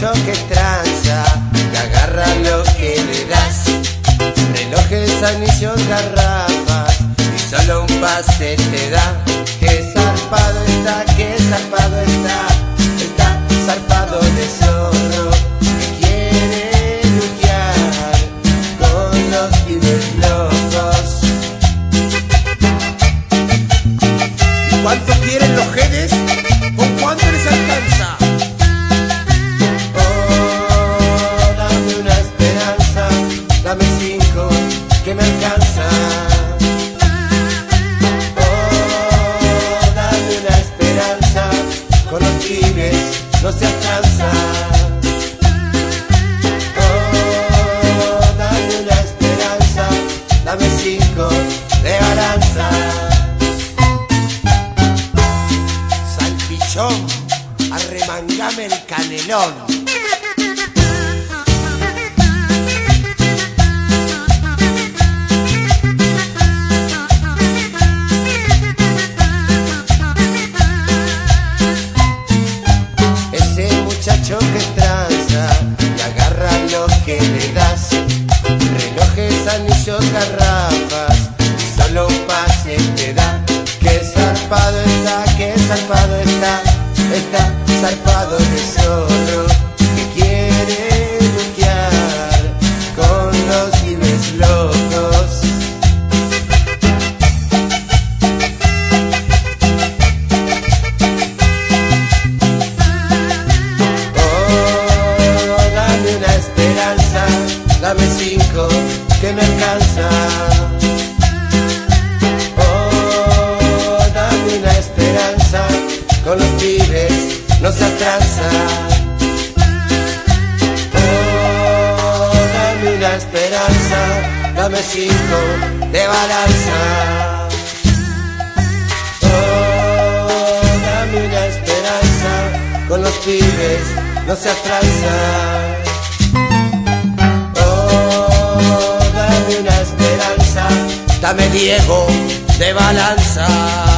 tranza y agarra lo que le das. Relojes, anillos, garrafas y solo un pase te da. Que zarpado está, que zarpado está no se alcanza. Oh, dame una esperanza, dame cinco de balanza. Salpichón, arremangame el canelón. Muchacho que tranza y agarra lo que le das. Relojes, anillos, garrafas, solo pase te da. Que zarpado está, que zarpado está, está zarpado de zorro. Dame cinco que me alcanza. Oh, dame una esperanza, con los pibes no se atranza. Oh, dame una esperanza, dame cinco de balanza. Oh, dame una esperanza, con los pibes no se atranza. Dame Diego de balanza.